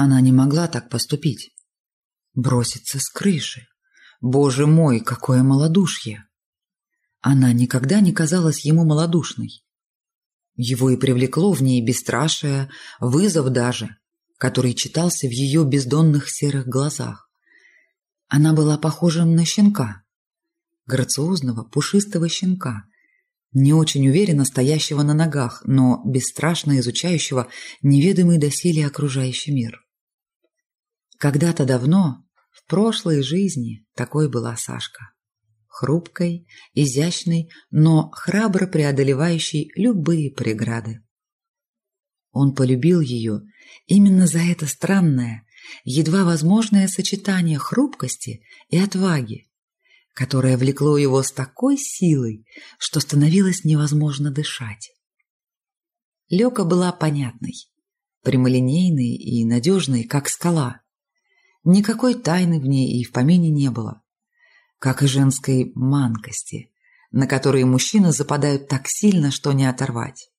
Она не могла так поступить. Броситься с крыши. Боже мой, какое малодушье! Она никогда не казалась ему малодушной. Его и привлекло в ней бесстрашие, вызов даже, который читался в ее бездонных серых глазах. Она была похожа на щенка, грациозного, пушистого щенка, не очень уверенно стоящего на ногах, но бесстрашно изучающего неведомый доселе окружающий мир. Когда-то давно, в прошлой жизни, такой была Сашка. Хрупкой, изящной, но храбро преодолевающей любые преграды. Он полюбил ее именно за это странное, едва возможное сочетание хрупкости и отваги, которое влекло его с такой силой, что становилось невозможно дышать. Лёка была понятной, прямолинейной и надежной, как скала. Никакой тайны в ней и в помине не было, как и женской манкости, на которые мужчины западают так сильно, что не оторвать.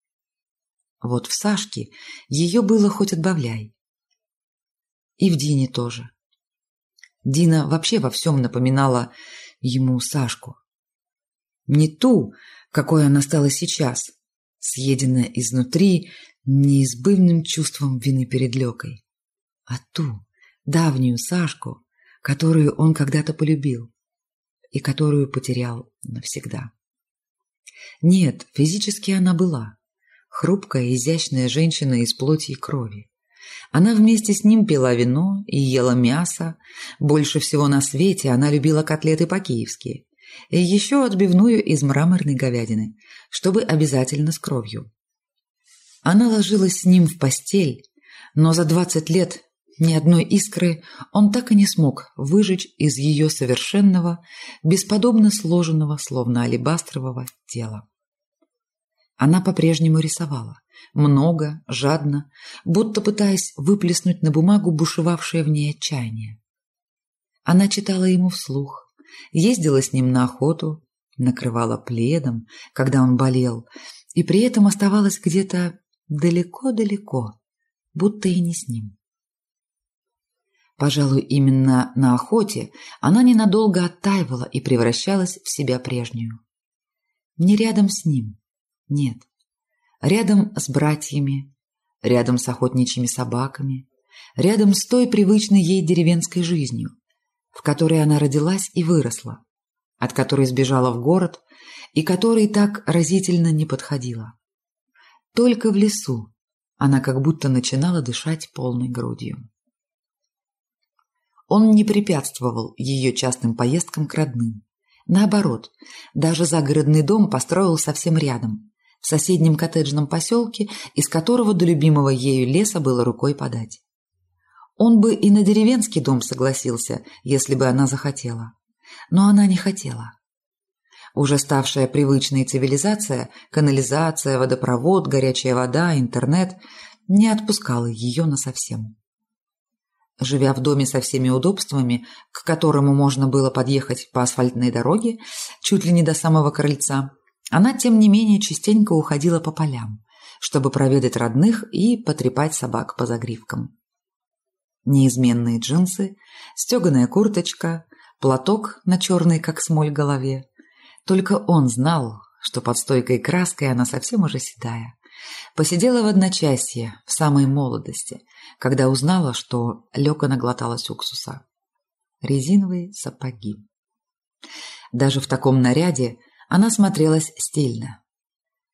Вот в Сашке ее было хоть отбавляй. И в Дине тоже. Дина вообще во всем напоминала ему Сашку. Не ту, какой она стала сейчас, съеденная изнутри неизбывным чувством вины перед Лекой, а ту, давнюю Сашку, которую он когда-то полюбил и которую потерял навсегда. Нет, физически она была. Хрупкая, изящная женщина из плоти и крови. Она вместе с ним пила вино и ела мясо. Больше всего на свете она любила котлеты по-киевски. И еще отбивную из мраморной говядины, чтобы обязательно с кровью. Она ложилась с ним в постель, но за двадцать лет ни одной искры он так и не смог выжечь из ее совершенного, бесподобно сложенного, словно алебастрового тела. Она по-прежнему рисовала. Много, жадно, будто пытаясь выплеснуть на бумагу бушевавшее в ней отчаяние. Она читала ему вслух, ездила с ним на охоту, накрывала пледом, когда он болел, и при этом оставалась где-то далеко-далеко, будто и не с ним. Пожалуй, именно на охоте она ненадолго оттаивала и превращалась в себя прежнюю. Не рядом с ним, нет. Рядом с братьями, рядом с охотничьими собаками, рядом с той привычной ей деревенской жизнью, в которой она родилась и выросла, от которой сбежала в город и которой так разительно не подходила. Только в лесу она как будто начинала дышать полной грудью. Он не препятствовал ее частным поездкам к родным. Наоборот, даже загородный дом построил совсем рядом, в соседнем коттеджном поселке, из которого до любимого ею леса было рукой подать. Он бы и на деревенский дом согласился, если бы она захотела. Но она не хотела. Уже ставшая привычной цивилизация, канализация, водопровод, горячая вода, интернет не отпускала ее насовсем. Живя в доме со всеми удобствами, к которому можно было подъехать по асфальтной дороге, чуть ли не до самого крыльца, она, тем не менее, частенько уходила по полям, чтобы проведать родных и потрепать собак по загривкам. Неизменные джинсы, стеганая курточка, платок на черной, как смоль, голове. Только он знал, что под стойкой краской она совсем уже седая. Посидела в одночасье, в самой молодости, когда узнала, что Лёка наглоталась уксуса. Резиновые сапоги. Даже в таком наряде она смотрелась стильно.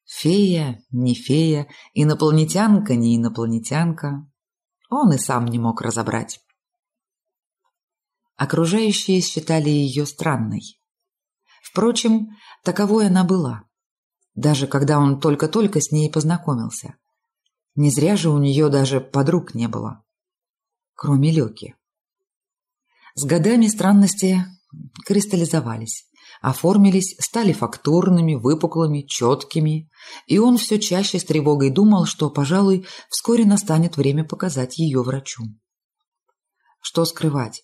Фея, не фея, инопланетянка, не инопланетянка. Он и сам не мог разобрать. Окружающие считали ее странной. Впрочем, таковой она была, даже когда он только-только с ней познакомился. Не зря же у нее даже подруг не было, кроме Леки. С годами странности кристаллизовались, оформились, стали фактурными, выпуклыми, четкими, и он все чаще с тревогой думал, что, пожалуй, вскоре настанет время показать ее врачу. Что скрывать,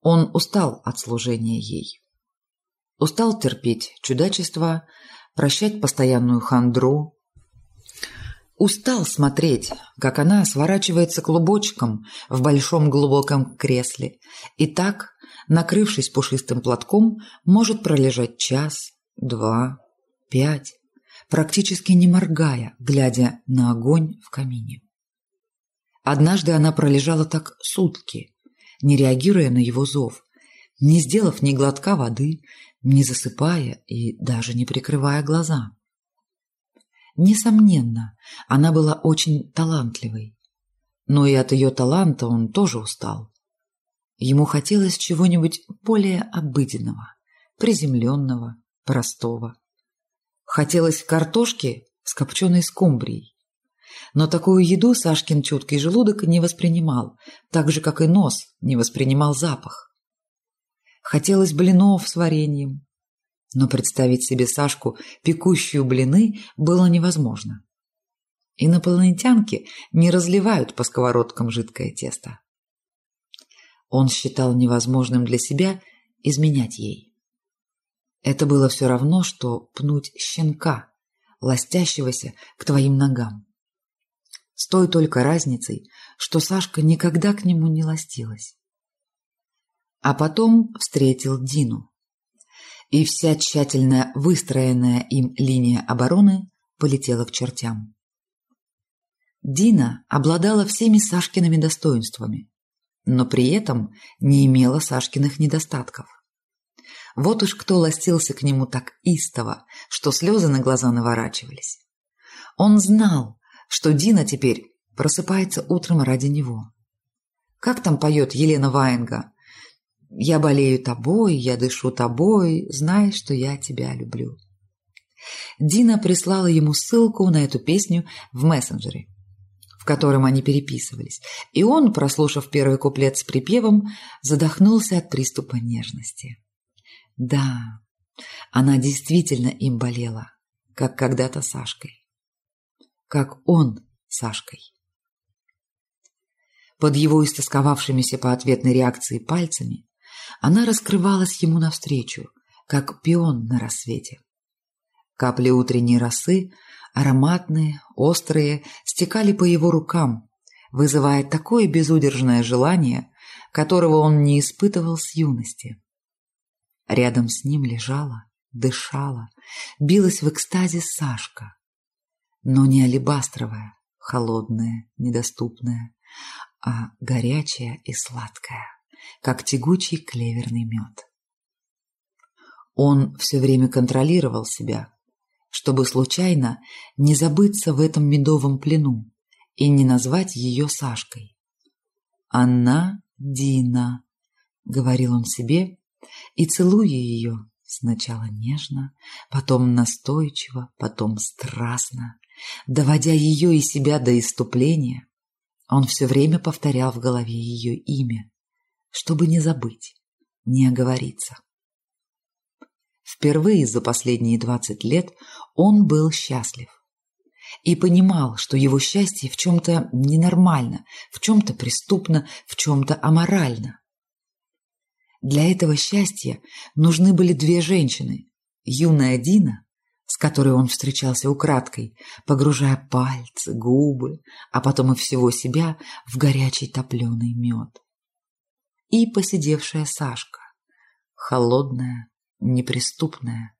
он устал от служения ей. Устал терпеть чудачества, прощать постоянную хандру, устал смотреть, как она сворачивается клубочком в большом глубоком кресле и так, накрывшись пушистым платком, может пролежать час, два, пять, практически не моргая, глядя на огонь в камине. Однажды она пролежала так сутки, не реагируя на его зов, не сделав ни глотка воды, не засыпая и даже не прикрывая глаза. Несомненно, она была очень талантливой. Но и от ее таланта он тоже устал. Ему хотелось чего-нибудь более обыденного, приземленного, простого. Хотелось картошки с копченой скумбрией. Но такую еду Сашкин чуткий желудок не воспринимал, так же, как и нос не воспринимал запах. Хотелось блинов с вареньем, но представить себе Сашку, пекущую блины, было невозможно. Инопланетянки не разливают по сковородкам жидкое тесто. Он считал невозможным для себя изменять ей. Это было все равно, что пнуть щенка, ластящегося к твоим ногам. С той только разницей, что Сашка никогда к нему не ластилась. А потом встретил Дину и вся тщательно выстроенная им линия обороны полетела к чертям. Дина обладала всеми Сашкиными достоинствами, но при этом не имела Сашкиных недостатков. Вот уж кто ластился к нему так истово, что слезы на глаза наворачивались. Он знал, что Дина теперь просыпается утром ради него. Как там поет Елена Ваенга? Я болею тобой, я дышу тобой, знай, что я тебя люблю. Дина прислала ему ссылку на эту песню в мессенджере, в котором они переписывались, и он, прослушав первый куплет с припевом, задохнулся от приступа нежности. Да, она действительно им болела, как когда-то Сашкой. Как он Сашкой. Под его истосковавшимися по ответной реакции пальцами она раскрывалась ему навстречу, как пион на рассвете. Капли утренней росы, ароматные, острые, стекали по его рукам, вызывая такое безудержное желание, которого он не испытывал с юности. Рядом с ним лежала, дышала, билась в экстазе Сашка. Но не алебастровая, холодная, недоступная, а горячая и сладкая как тягучий клеверный мед. Он все время контролировал себя, чтобы случайно не забыться в этом медовом плену и не назвать ее Сашкой. «Она Дина», — говорил он себе, и, целуя ее, сначала нежно, потом настойчиво, потом страстно, доводя ее и себя до иступления, он все время повторял в голове ее имя, чтобы не забыть, не оговориться. Впервые за последние двадцать лет он был счастлив и понимал, что его счастье в чем-то ненормально, в чем-то преступно, в чем-то аморально. Для этого счастья нужны были две женщины, юная Дина, с которой он встречался украдкой, погружая пальцы, губы, а потом и всего себя в горячий топленый мед и посидевшая Сашка. Холодная, неприступная,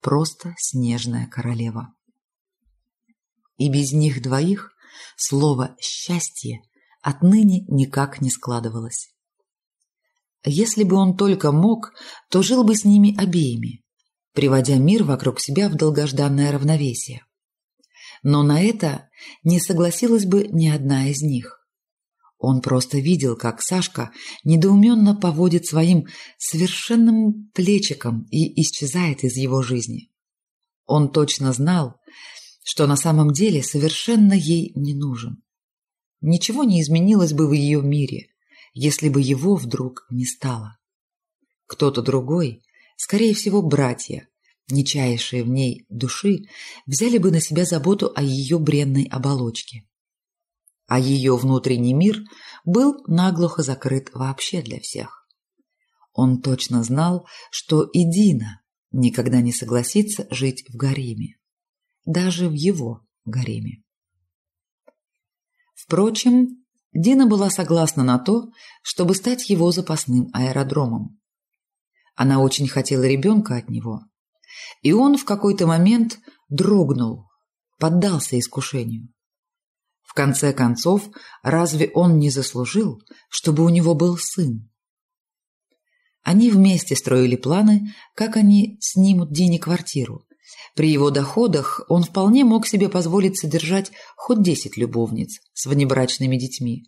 просто снежная королева. И без них двоих слово «счастье» отныне никак не складывалось. Если бы он только мог, то жил бы с ними обеими, приводя мир вокруг себя в долгожданное равновесие. Но на это не согласилась бы ни одна из них. Он просто видел, как Сашка недоуменно поводит своим совершенным плечиком и исчезает из его жизни. Он точно знал, что на самом деле совершенно ей не нужен. Ничего не изменилось бы в ее мире, если бы его вдруг не стало. Кто-то другой, скорее всего, братья, не чаявшие в ней души, взяли бы на себя заботу о ее бренной оболочке а ее внутренний мир был наглухо закрыт вообще для всех. Он точно знал, что и Дина никогда не согласится жить в гареме, даже в его гареме. Впрочем, Дина была согласна на то, чтобы стать его запасным аэродромом. Она очень хотела ребенка от него. И он в какой-то момент дрогнул, поддался искушению. В конце концов, разве он не заслужил, чтобы у него был сын? Они вместе строили планы, как они снимут Дине квартиру. При его доходах он вполне мог себе позволить содержать хоть десять любовниц с внебрачными детьми.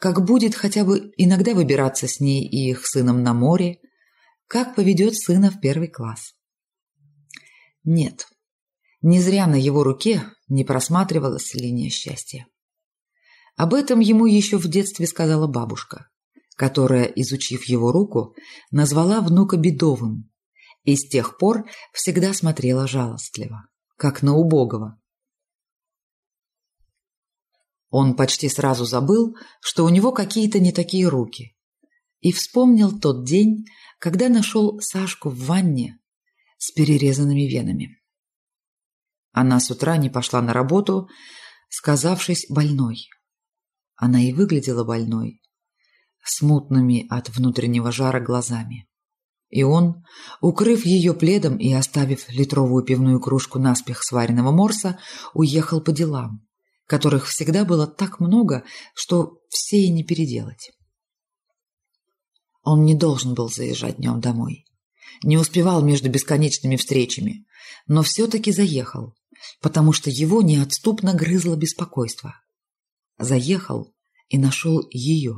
Как будет хотя бы иногда выбираться с ней и их сыном на море, как поведет сына в первый класс. Нет, не зря на его руке не просматривалась линия счастья. Об этом ему еще в детстве сказала бабушка, которая, изучив его руку, назвала внука бедовым и с тех пор всегда смотрела жалостливо, как на убогого. Он почти сразу забыл, что у него какие-то не такие руки, и вспомнил тот день, когда нашел Сашку в ванне с перерезанными венами. Она с утра не пошла на работу, сказавшись больной. Она и выглядела больной, смутными от внутреннего жара глазами. И он, укрыв ее пледом и оставив литровую пивную кружку наспех сваренного морса, уехал по делам, которых всегда было так много, что все и не переделать. Он не должен был заезжать днем домой. Не успевал между бесконечными встречами, но все-таки заехал, потому что его неотступно грызло беспокойство заехал и нашел ее.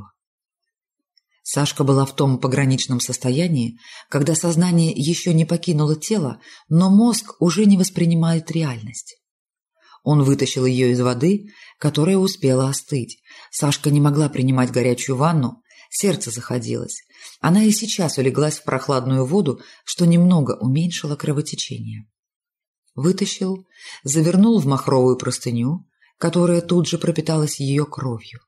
Сашка была в том пограничном состоянии, когда сознание еще не покинуло тело, но мозг уже не воспринимает реальность. Он вытащил ее из воды, которая успела остыть. Сашка не могла принимать горячую ванну, сердце заходилось. Она и сейчас улеглась в прохладную воду, что немного уменьшило кровотечение. Вытащил, завернул в махровую простыню, которая тут же пропиталась ее кровью.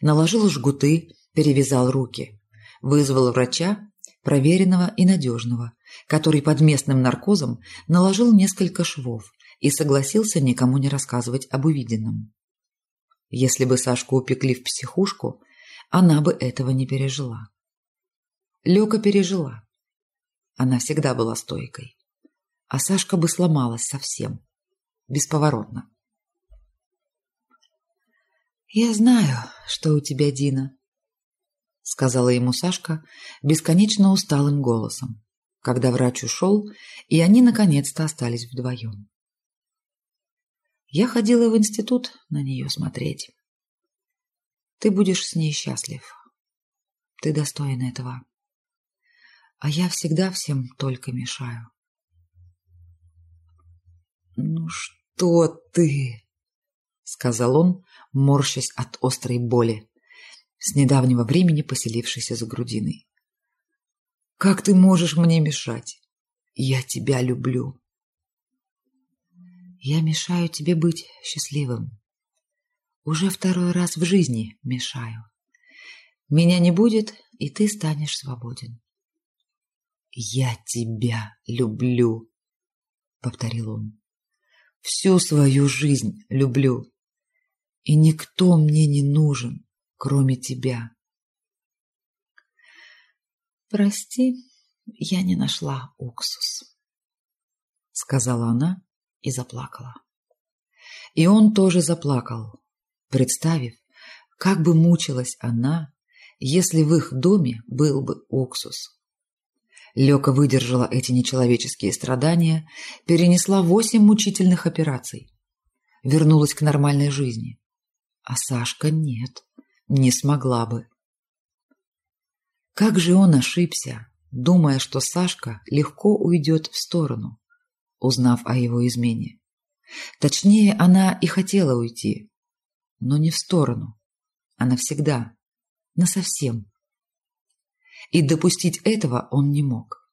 Наложил жгуты, перевязал руки. Вызвал врача, проверенного и надежного, который под местным наркозом наложил несколько швов и согласился никому не рассказывать об увиденном. Если бы Сашку упекли в психушку, она бы этого не пережила. Лёка пережила. Она всегда была стойкой. А Сашка бы сломалась совсем. Бесповоротно. «Я знаю, что у тебя, Дина», — сказала ему Сашка бесконечно усталым голосом, когда врач ушел, и они наконец-то остались вдвоем. Я ходила в институт на нее смотреть. Ты будешь с ней счастлив. Ты достоин этого. А я всегда всем только мешаю. «Ну что ты?» — сказал он, морщась от острой боли, с недавнего времени поселившейся за грудиной. «Как ты можешь мне мешать? Я тебя люблю». «Я мешаю тебе быть счастливым. Уже второй раз в жизни мешаю. Меня не будет, и ты станешь свободен». «Я тебя люблю», — повторил он. «Всю свою жизнь люблю и никто мне не нужен, кроме тебя. Прости, я не нашла уксус, сказала она и заплакала. И он тоже заплакал, представив, как бы мучилась она, если в их доме был бы уксус. Лёка выдержала эти нечеловеческие страдания, перенесла восемь мучительных операций, вернулась к нормальной жизни. А Сашка нет, не смогла бы. Как же он ошибся, думая, что Сашка легко уйдет в сторону, узнав о его измене. Точнее, она и хотела уйти, но не в сторону, а навсегда, насовсем. И допустить этого он не мог.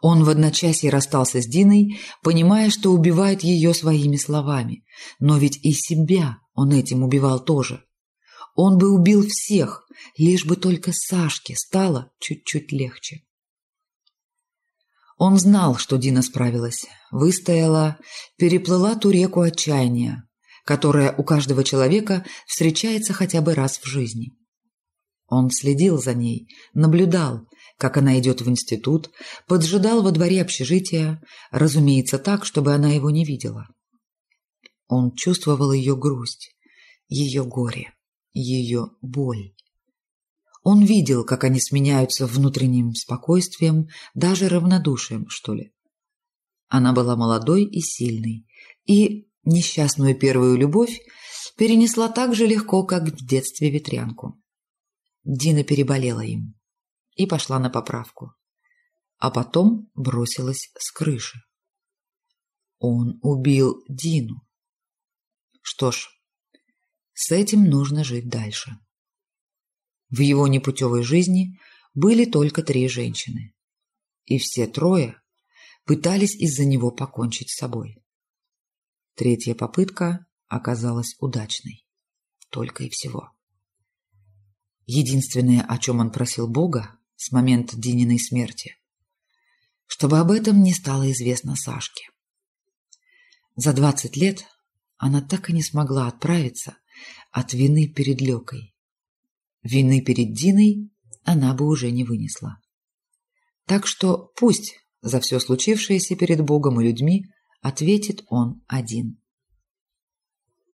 Он в одночасье расстался с Диной, понимая, что убивает ее своими словами, но ведь и себя он этим убивал тоже. Он бы убил всех, лишь бы только Сашке стало чуть-чуть легче. Он знал, что Дина справилась, выстояла, переплыла ту реку отчаяния, которая у каждого человека встречается хотя бы раз в жизни. Он следил за ней, наблюдал, как она идет в институт, поджидал во дворе общежития, разумеется, так, чтобы она его не видела. Он чувствовал ее грусть, ее горе, ее боль. Он видел, как они сменяются внутренним спокойствием, даже равнодушием, что ли. Она была молодой и сильной, и несчастную первую любовь перенесла так же легко, как в детстве ветрянку. Дина переболела им и пошла на поправку, а потом бросилась с крыши. Он убил Дину. Что ж, с этим нужно жить дальше. В его непутевой жизни были только три женщины, и все трое пытались из-за него покончить с собой. Третья попытка оказалась удачной. Только и всего. Единственное, о чем он просил Бога с момента Дининой смерти, чтобы об этом не стало известно Сашке. За двадцать лет она так и не смогла отправиться от вины перед Лекой. Вины перед Диной она бы уже не вынесла. Так что пусть за все случившееся перед Богом и людьми ответит он один.